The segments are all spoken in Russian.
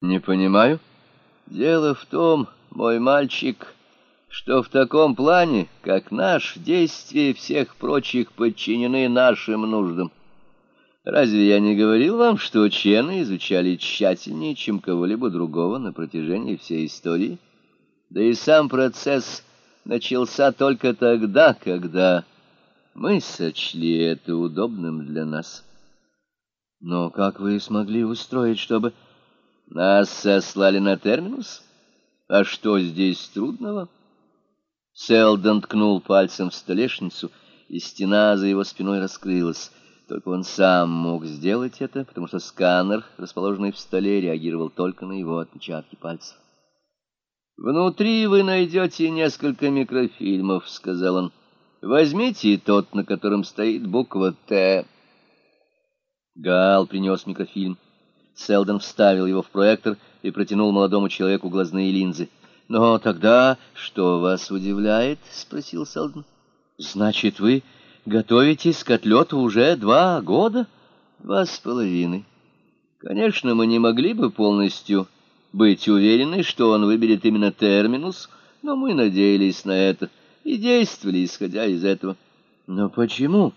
Не понимаю. Дело в том, мой мальчик, что в таком плане, как наш, действия всех прочих подчинены нашим нуждам. Разве я не говорил вам, что чены изучали тщательнее, чем кого-либо другого на протяжении всей истории? Да и сам процесс начался только тогда, когда мы сочли это удобным для нас. Но как вы смогли устроить, чтобы... Нас сослали на терминус? А что здесь трудного? Селдон ткнул пальцем в столешницу, и стена за его спиной раскрылась. Только он сам мог сделать это, потому что сканер, расположенный в столе, реагировал только на его отпечатки пальцев. «Внутри вы найдете несколько микрофильмов», — сказал он. «Возьмите тот, на котором стоит буква «Т». Гал принес микрофильм. Селдон вставил его в проектор и протянул молодому человеку глазные линзы. «Но тогда что вас удивляет?» — спросил Селдон. «Значит, вы готовитесь к отлету уже два года?» «Два с половиной. Конечно, мы не могли бы полностью быть уверены, что он выберет именно терминус, но мы надеялись на это и действовали, исходя из этого». «Но почему,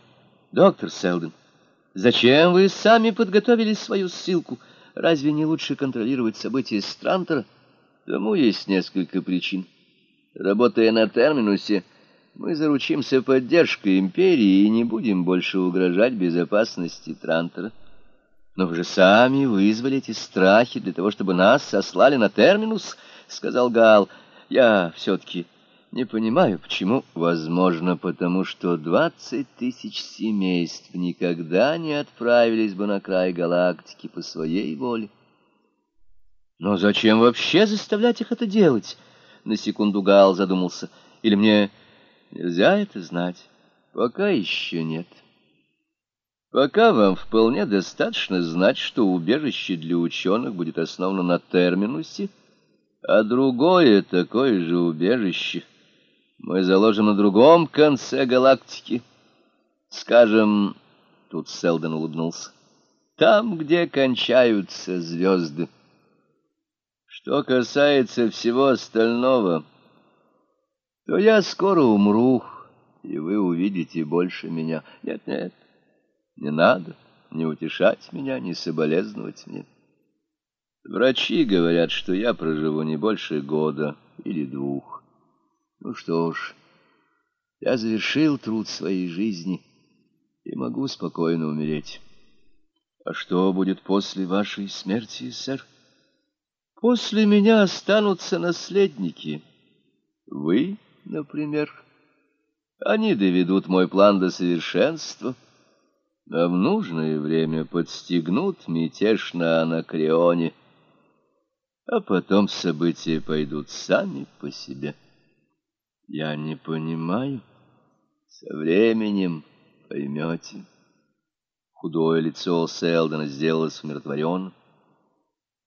доктор Селдон?» Зачем вы сами подготовили свою ссылку? Разве не лучше контролировать события Странтера? Тому есть несколько причин. Работая на терминусе, мы заручимся поддержкой империи и не будем больше угрожать безопасности Трантера. Но вы же сами вызвали эти страхи для того, чтобы нас сослали на терминус, — сказал Гал. Я все-таки не понимаю, почему. Возможно, потому что двадцать тысяч семейств никогда не отправились бы на край галактики по своей воле. Но зачем вообще заставлять их это делать? На секунду Гал задумался. Или мне нельзя это знать? Пока еще нет. Пока вам вполне достаточно знать, что убежище для ученых будет основано на терминусе, а другое такое же убежище — мы заложим на другом конце галактики. Скажем, тут Селдон улыбнулся, там, где кончаются звезды. Что касается всего остального, то я скоро умру, и вы увидите больше меня. Нет, нет, не надо не утешать меня, не соболезновать мне. Врачи говорят, что я проживу не больше года или двух. Ну что ж, я завершил труд своей жизни и могу спокойно умереть. А что будет после вашей смерти, сэр? После меня останутся наследники. Вы, например. Они доведут мой план до совершенства, а в нужное время подстегнут мятеж на Анакреоне, а потом события пойдут сами по себе. Я не понимаю. Со временем поймете. Худое лицо Селдона сделалось умиротворенным.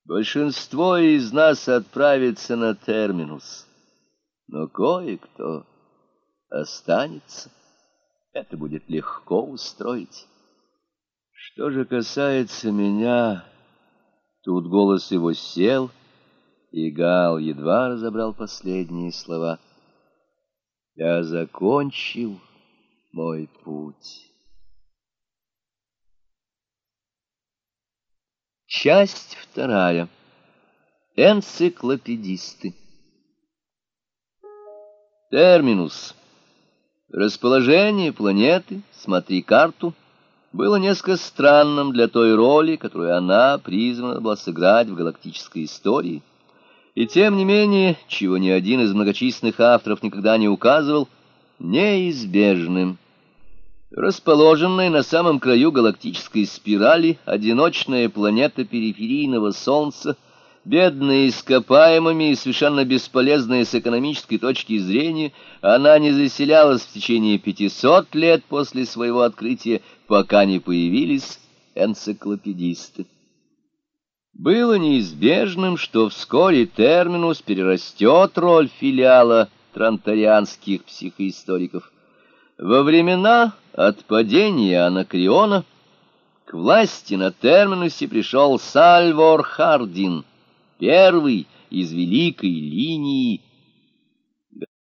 Большинство из нас отправится на терминус, но кое-кто останется. Это будет легко устроить. Что же касается меня, тут голос его сел, и Гал едва разобрал последние слова — я закончил мой путь. Часть вторая. Энциклопедисты. Терминус. Расположение планеты, смотри карту, было несколько странным для той роли, которую она призвана была сыграть в галактической истории — и тем не менее, чего ни один из многочисленных авторов никогда не указывал, неизбежным. Расположенная на самом краю галактической спирали одиночная планета периферийного Солнца, бедная ископаемыми и совершенно бесполезная с экономической точки зрения, она не заселялась в течение 500 лет после своего открытия, пока не появились энциклопедисты. Было неизбежным, что вскоре терминус перерастет роль филиала транторианских психоисториков. Во времена отпадения Анакриона к власти на терминусе пришел Сальвор Хардин, первый из великой линии